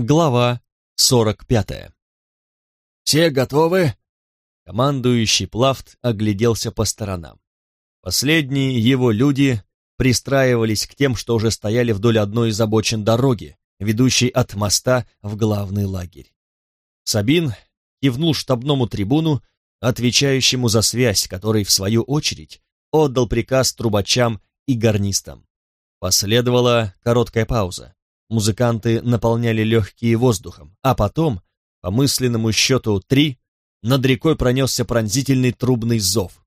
Глава 45. «Все готовы?» Командующий Плафт огляделся по сторонам. Последние его люди пристраивались к тем, что уже стояли вдоль одной из обочин дороги, ведущей от моста в главный лагерь. Сабин кивнул штабному трибуну, отвечающему за связь, который, в свою очередь, отдал приказ трубачам и гарнистам. Последовала короткая пауза. Музыканты наполняли легкие воздухом, а потом, по мысленному счету три, над рекой пронесся пронзительный трубный зов.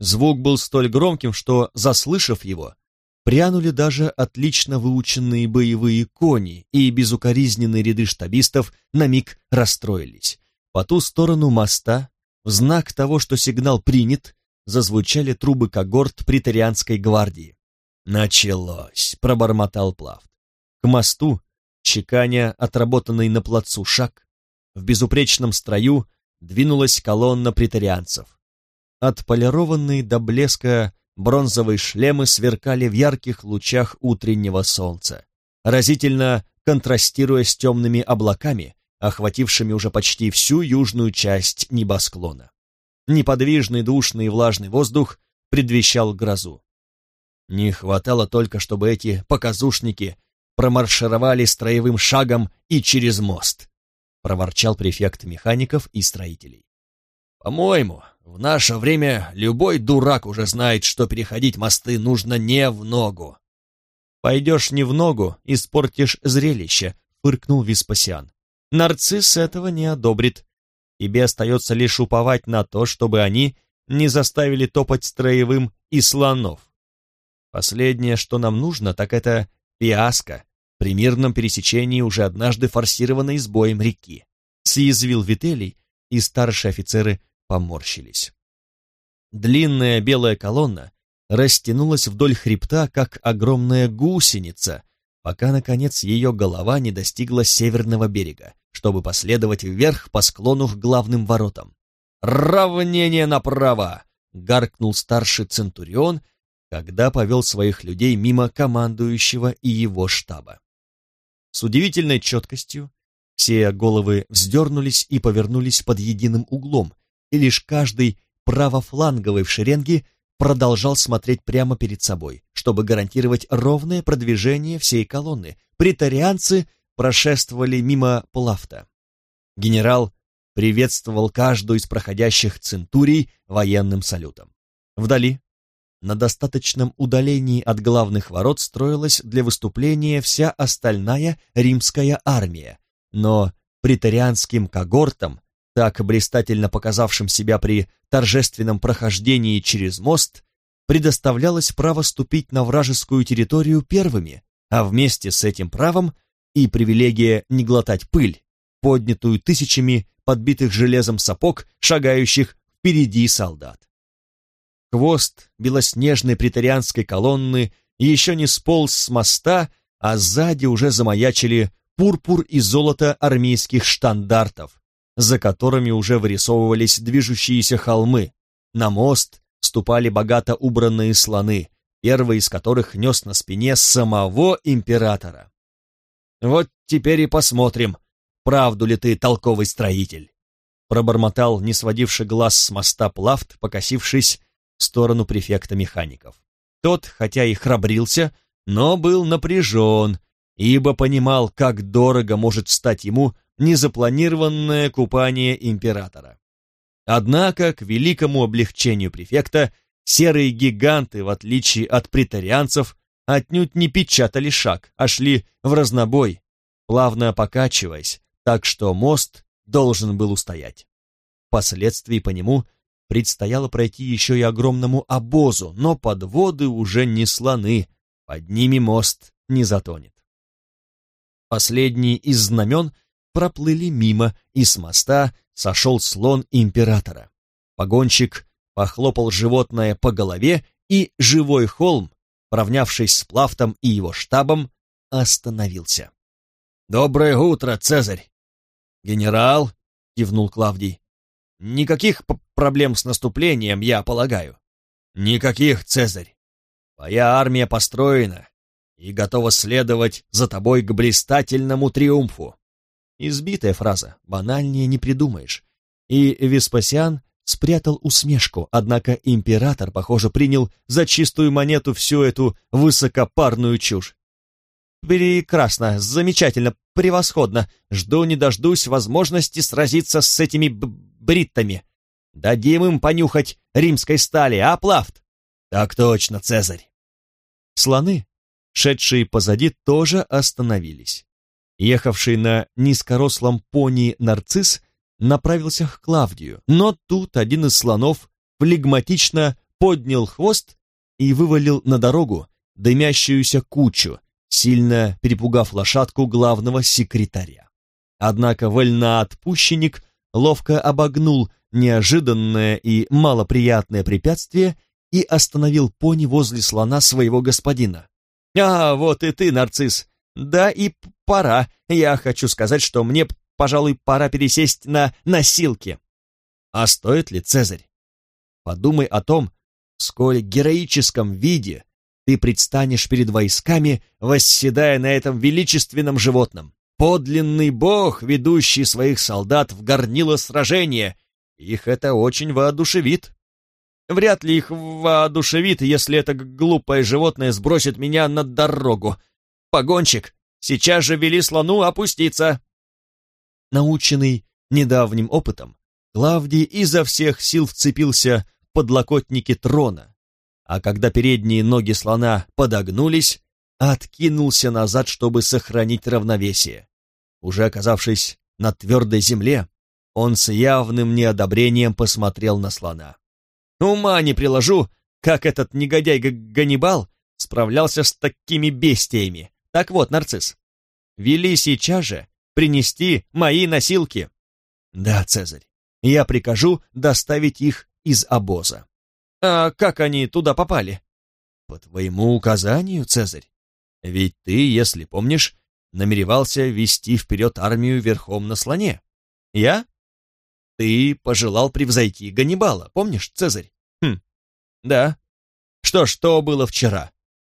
Звук был столь громким, что, заслышав его, прянули даже отлично выученные боевые кони, и безукоризненные ряды штабистов на миг расстроились. По ту сторону моста, в знак того, что сигнал принят, зазвучали трубы когорт претарианской гвардии. «Началось!» — пробормотал Плафт. К мосту, чеканя отработанный на плацу шаг, в безупречном строю двинулась колонна претарианцев. Отполированные до блеска бронзовые шлемы сверкали в ярких лучах утреннего солнца, разительно контрастируя с темными облаками, охватившими уже почти всю южную часть небосклона. Неподвижный, душный и влажный воздух предвещал грозу. Не хватало только, чтобы эти показушники промаршировали строевым шагом и через мост, проворчал префект механиков и строителей. По-моему, в наше время любой дурак уже знает, что переходить мосты нужно не в ногу. Пойдешь не в ногу, испортишь зрелище, фыркнул Веспасиан. Нарцисс этого не одобрит. Тебе остается лишь уповать на то, чтобы они не заставили топать строевым и слонов. Последнее, что нам нужно, так это фиаско при мирном пересечении уже однажды форсированной сбоем реки. Съязвил Вителий, и старшие офицеры поморщились. Длинная белая колонна растянулась вдоль хребта, как огромная гусеница, пока, наконец, ее голова не достигла северного берега, чтобы последовать вверх по склону к главным воротам. «Равнение направо!» — гаркнул старший Центурион когда повел своих людей мимо командующего и его штаба. С удивительной четкостью все головы вздернулись и повернулись под единым углом, и лишь каждый правофланговый в шеренге продолжал смотреть прямо перед собой, чтобы гарантировать ровное продвижение всей колонны. Притарианцы прошествовали мимо Плафта. Генерал приветствовал каждую из проходящих центурий военным салютом. Вдали, на достаточном удалении от главных ворот строилась для выступления вся остальная римская армия, но претарианским когортам, так блистательно показавшим себя при торжественном прохождении через мост, предоставлялось право ступить на вражескую территорию первыми, а вместе с этим правом и привилегия не глотать пыль, поднятую тысячами подбитых железом сапог, шагающих впереди солдат. Хвост белоснежной претарианской колонны еще не сполз с моста, а сзади уже замаячили пурпур и золото армейских штандартов, за которыми уже вырисовывались движущиеся холмы. На мост ступали богато убранные слоны, первый из которых нес на спине самого императора. «Вот теперь и посмотрим, правду ли ты толковый строитель», пробормотал, не сводивший глаз с моста Плафт, покосившись в сторону префекта механиков. Тот, хотя и храбрился, но был напряжен, ибо понимал, как дорого может стать ему незапланированное купание императора. Однако, к великому облегчению префекта, серые гиганты, в отличие от претарианцев, отнюдь не печатали шаг, а шли в разнобой, плавно покачиваясь, так что мост должен был устоять. Впоследствии по нему предстояло пройти еще и огромному обозу, но подводы уже не слоны, под ними мост не затонет. Последний из знамен проплыли мимо, и с моста сошел слон императора. Погонщик похлопал животное по голове, и живой холм, поравнявшись с Плафтом и его штабом, остановился. «Доброе утро, Цезарь!» «Генерал!» — кивнул Клавдий. Никаких проблем с наступлением, я полагаю. Никаких, Цезарь. Твоя армия построена и готова следовать за тобой к блистательному триумфу. Избитая фраза, банальнее не придумаешь. И Веспасиан спрятал усмешку, однако император, похоже, принял за чистую монету всю эту высокопарную чушь. «Прекрасно, замечательно, превосходно. Жду не дождусь возможности сразиться с этими бриттами. Дадим им понюхать римской стали, а, Плафт?» «Так точно, Цезарь!» Слоны, шедшие позади, тоже остановились. Ехавший на низкорослом пони нарцисс направился к Клавдию, но тут один из слонов флегматично поднял хвост и вывалил на дорогу дымящуюся кучу, сильно перепугав лошадку главного секретаря. Однако вольноотпущенник ловко обогнул неожиданное и малоприятное препятствие и остановил пони возле слона своего господина. «А, вот и ты, нарцисс! Да и пора. Я хочу сказать, что мне, пожалуй, пора пересесть на носилки». «А стоит ли, Цезарь? Подумай о том, в сколь героическом виде ты предстанешь перед войсками, восседая на этом величественном животном. Подлинный бог, ведущий своих солдат в горнило сражения. Их это очень воодушевит. Вряд ли их воодушевит, если это глупое животное сбросит меня на дорогу. Погонщик, сейчас же вели слону опуститься. Наученный недавним опытом, Клавдий изо всех сил вцепился в подлокотники трона, а когда передние ноги слона подогнулись, откинулся назад, чтобы сохранить равновесие. Уже оказавшись на твердой земле, он с явным неодобрением посмотрел на слона. Ума не приложу, как этот негодяй Ганнибал справлялся с такими бестиями. Так вот, нарцисс, вели сейчас же принести мои носилки. Да, Цезарь, я прикажу доставить их из обоза. А как они туда попали? По твоему указанию, Цезарь. Ведь ты, если помнишь, намеревался вести вперед армию верхом на слоне. Я? Ты пожелал превзойти Ганнибала, помнишь, Цезарь? Хм, да. Что ж, то было вчера.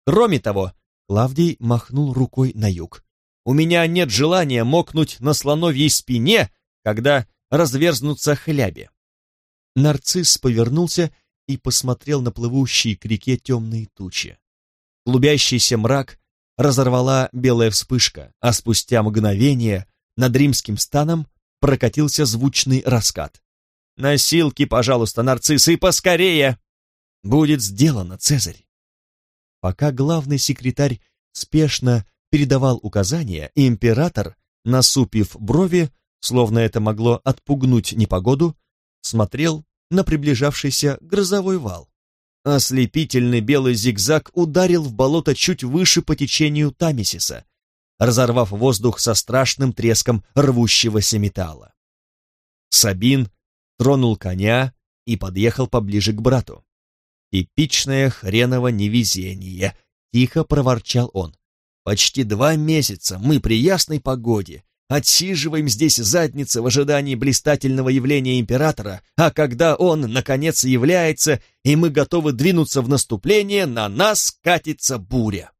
Кроме того, Клавдий махнул рукой на юг. У меня нет желания мокнуть на слоновьей спине, когда разверзнутся хляби. Нарцисс повернулся и посмотрел на плывущие к реке темные тучи. Клубящийся мрак разорвала белая вспышка, а спустя мгновение над римским станом прокатился звучный раскат. «Носилки, пожалуйста, нарциссы, и поскорее!» «Будет сделано, Цезарь!» Пока главный секретарь спешно передавал указания, император, насупив брови, словно это могло отпугнуть непогоду, смотрел на приближавшийся грозовой вал. Ослепительный белый зигзаг ударил в болото чуть выше по течению Тамисиса, разорвав воздух со страшным треском рвущегося металла. Сабин тронул коня и подъехал поближе к брату. «Типичное хреново невезение», — тихо проворчал он. «Почти два месяца мы при ясной погоде отсиживаем здесь задницы в ожидании блистательного явления императора, а когда он, наконец, является, и мы готовы двинуться в наступление, на нас катится буря».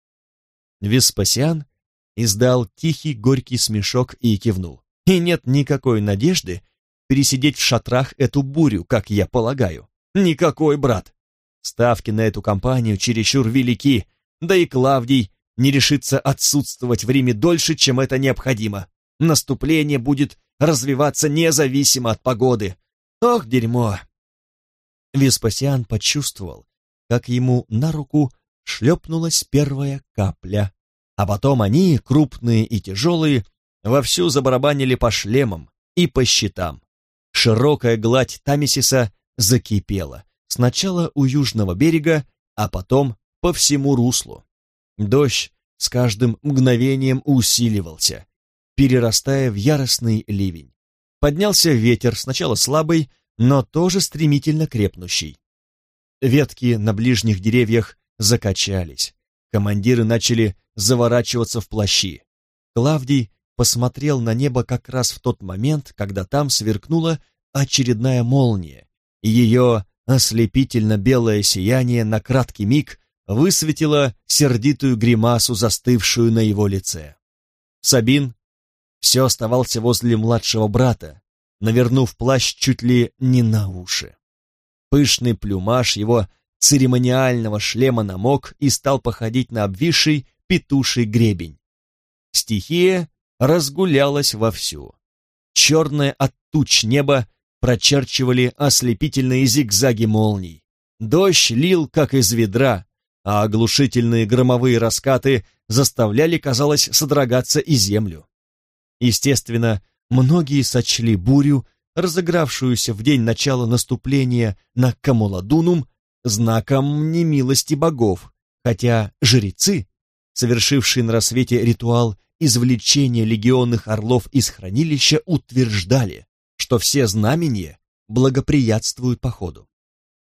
Веспасиан издал тихий горький смешок и кивнул. И нет никакой надежды пересидеть в шатрах эту бурю, как я полагаю. Никакой, брат. Ставки на эту компанию чересчур велики, да и Клавдий не решится отсутствовать в Риме дольше, чем это необходимо. Наступление будет развиваться независимо от погоды. Ох, дерьмо! Веспасиан почувствовал, как ему на руку шлепнулась первая капля а потом они, крупные и тяжелые, вовсю забарабанили по шлемам и по щитам. Широкая гладь Тамисиса закипела, сначала у южного берега, а потом по всему руслу. Дождь с каждым мгновением усиливался, перерастая в яростный ливень. Поднялся ветер, сначала слабый, но тоже стремительно крепнущий. Ветки на ближних деревьях закачались, Командиры начали заворачиваться в плащи. Клавдий посмотрел на небо как раз в тот момент, когда там сверкнула очередная молния, и ее ослепительно-белое сияние на краткий миг высветило сердитую гримасу, застывшую на его лице. Сабин, все оставался возле младшего брата, навернув плащ чуть ли не на уши. Пышный плюмаж его церемониального шлема намок и стал походить на обвисший петуший гребень. Стихия разгулялась вовсю. Черное от туч небо прочерчивали ослепительные зигзаги молний. Дождь лил, как из ведра, а оглушительные громовые раскаты заставляли, казалось, содрогаться и землю. Естественно, многие сочли бурю, разыгравшуюся в день начала наступления на Камуладунум, знаком немилости богов, хотя жрецы, совершившие на рассвете ритуал извлечения легионных орлов из хранилища, утверждали, что все знамения благоприятствуют походу.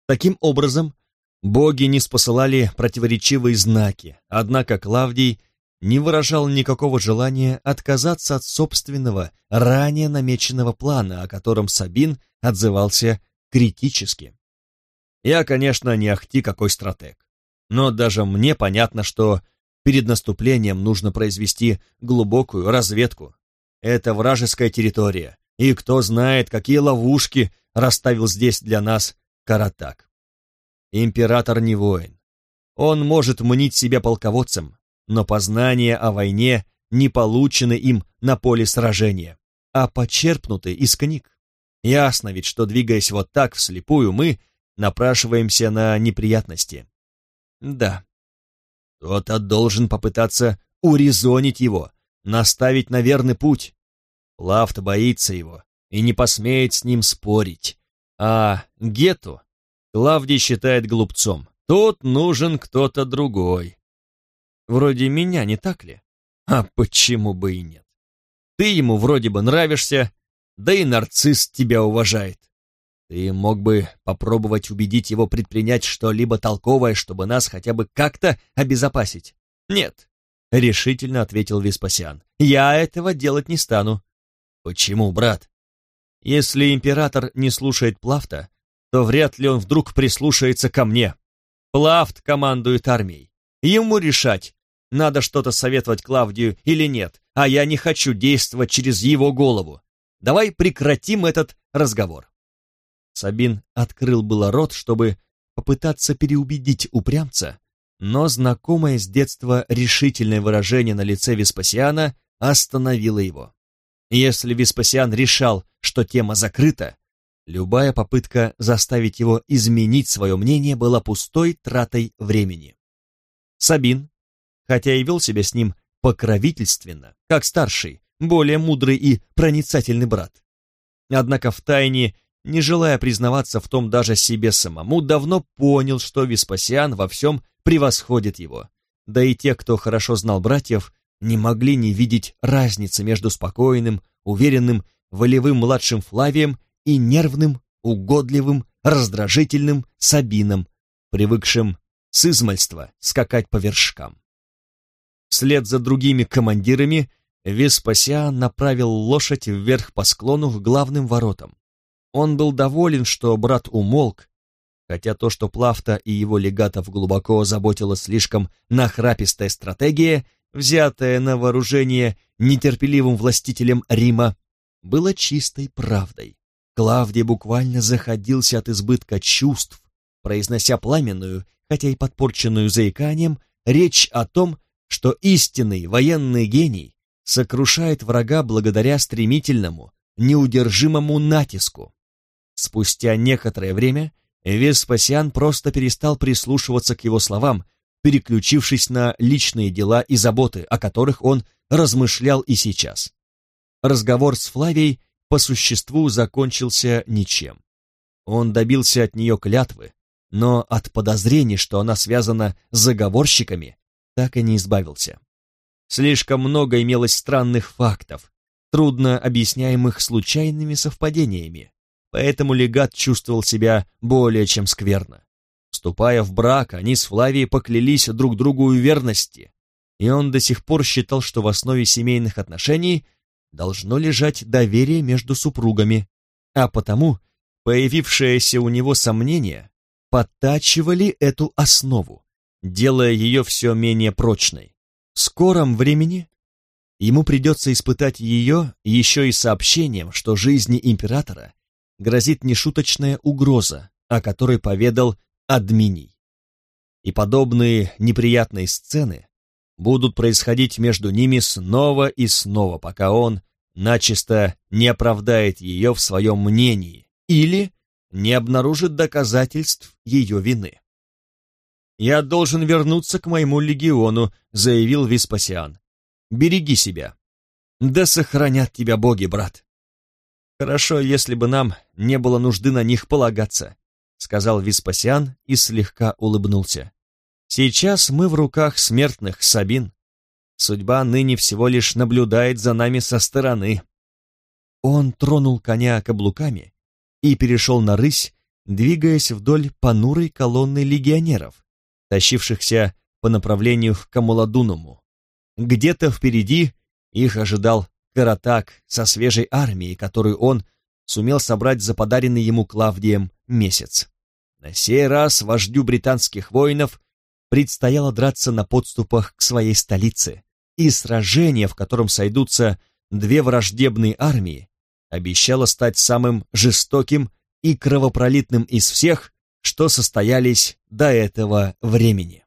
Таким образом, боги не спосылали противоречивые знаки, однако Клавдий не выражал никакого желания отказаться от собственного, ранее намеченного плана, о котором Сабин отзывался критически. Я, конечно, не ахти какой стратег, но даже мне понятно, что перед наступлением нужно произвести глубокую разведку. Это вражеская территория, и кто знает, какие ловушки расставил здесь для нас Каратак. Император не воин. Он может мнить себя полководцем, но познания о войне не получены им на поле сражения, а почерпнуты из книг. Ясно ведь, что, двигаясь вот так вслепую, мы напрашиваемся на неприятности. Да, кто-то должен попытаться урезонить его, наставить на верный путь. Лафт боится его и не посмеет с ним спорить. А Гету Клавдий считает глупцом. Тут нужен кто-то другой. Вроде меня, не так ли? А почему бы и нет? Ты ему вроде бы нравишься, да и нарцисс тебя уважает. Ты мог бы попробовать убедить его предпринять что-либо толковое, чтобы нас хотя бы как-то обезопасить. Нет, решительно ответил Веспасиан. Я этого делать не стану. Почему, брат? Если император не слушает Плафта, то вряд ли он вдруг прислушается ко мне. Плафт командует армией. Ему решать, надо что-то советовать Клавдию или нет, а я не хочу действовать через его голову. Давай прекратим этот разговор. Сабин открыл было рот, чтобы попытаться переубедить упрямца, но знакомое с детства решительное выражение на лице Веспасиана остановило его. Если Веспасиан решал, что тема закрыта, любая попытка заставить его изменить свое мнение была пустой тратой времени. Сабин, хотя и вел себя с ним покровительственно, как старший, более мудрый и проницательный брат. Однако втайне, не желая признаваться в том даже себе самому, давно понял, что Веспасиан во всем превосходит его. Да и те, кто хорошо знал братьев, не могли не видеть разницы между спокойным, уверенным, волевым младшим Флавием и нервным, угодливым, раздражительным Сабином, привыкшим с измальства скакать по вершкам. Вслед за другими командирами Веспасиан направил лошадь вверх по склону к главным воротам. Он был доволен, что брат умолк, хотя то, что Плафта и его легатов глубоко заботила слишком нахрапистая стратегия, взятая на вооружение нетерпеливым властителем Рима, было чистой правдой. Клавдий буквально заходился от избытка чувств, произнося пламенную, хотя и подпорченную заиканием, речь о том, что истинный военный гений сокрушает врага благодаря стремительному, неудержимому натиску. Спустя некоторое время Веспасиан просто перестал прислушиваться к его словам, переключившись на личные дела и заботы, о которых он размышлял и сейчас. Разговор с Флавией по существу закончился ничем. Он добился от нее клятвы, но от подозрений, что она связана с заговорщиками, так и не избавился. Слишком много имелось странных фактов, трудно объясняемых случайными совпадениями, поэтому легат чувствовал себя более чем скверно. Вступая в брак, они с Флавией поклялись друг другу в верности, и он до сих пор считал, что в основе семейных отношений должно лежать доверие между супругами, а потому появившееся у него сомнение подтачивали эту основу, делая ее все менее прочной. В скором времени ему придется испытать ее еще и сообщением, что жизни императора грозит нешуточная угроза, о которой поведал Админий. И подобные неприятные сцены будут происходить между ними снова и снова, пока он начисто не оправдает ее в своем мнении или не обнаружит доказательств ее вины. «Я должен вернуться к моему легиону», — заявил Веспасиан. «Береги себя». «Да сохранят тебя боги, брат». «Хорошо, если бы нам не было нужды на них полагаться», — сказал Веспасиан и слегка улыбнулся. «Сейчас мы в руках смертных, Сабин. Судьба ныне всего лишь наблюдает за нами со стороны». Он тронул коня каблуками и перешел на рысь, двигаясь вдоль понурой колонны легионеров, тащившихся по направлению к Камуладунуму. Где-то впереди их ожидал Каратак со свежей армией, которую он сумел собрать за подаренный ему Клавдием месяц. На сей раз вождю британских воинов предстояло драться на подступах к своей столице, и сражение, в котором сойдутся две враждебные армии, обещало стать самым жестоким и кровопролитным из всех, что состоялись до этого времени.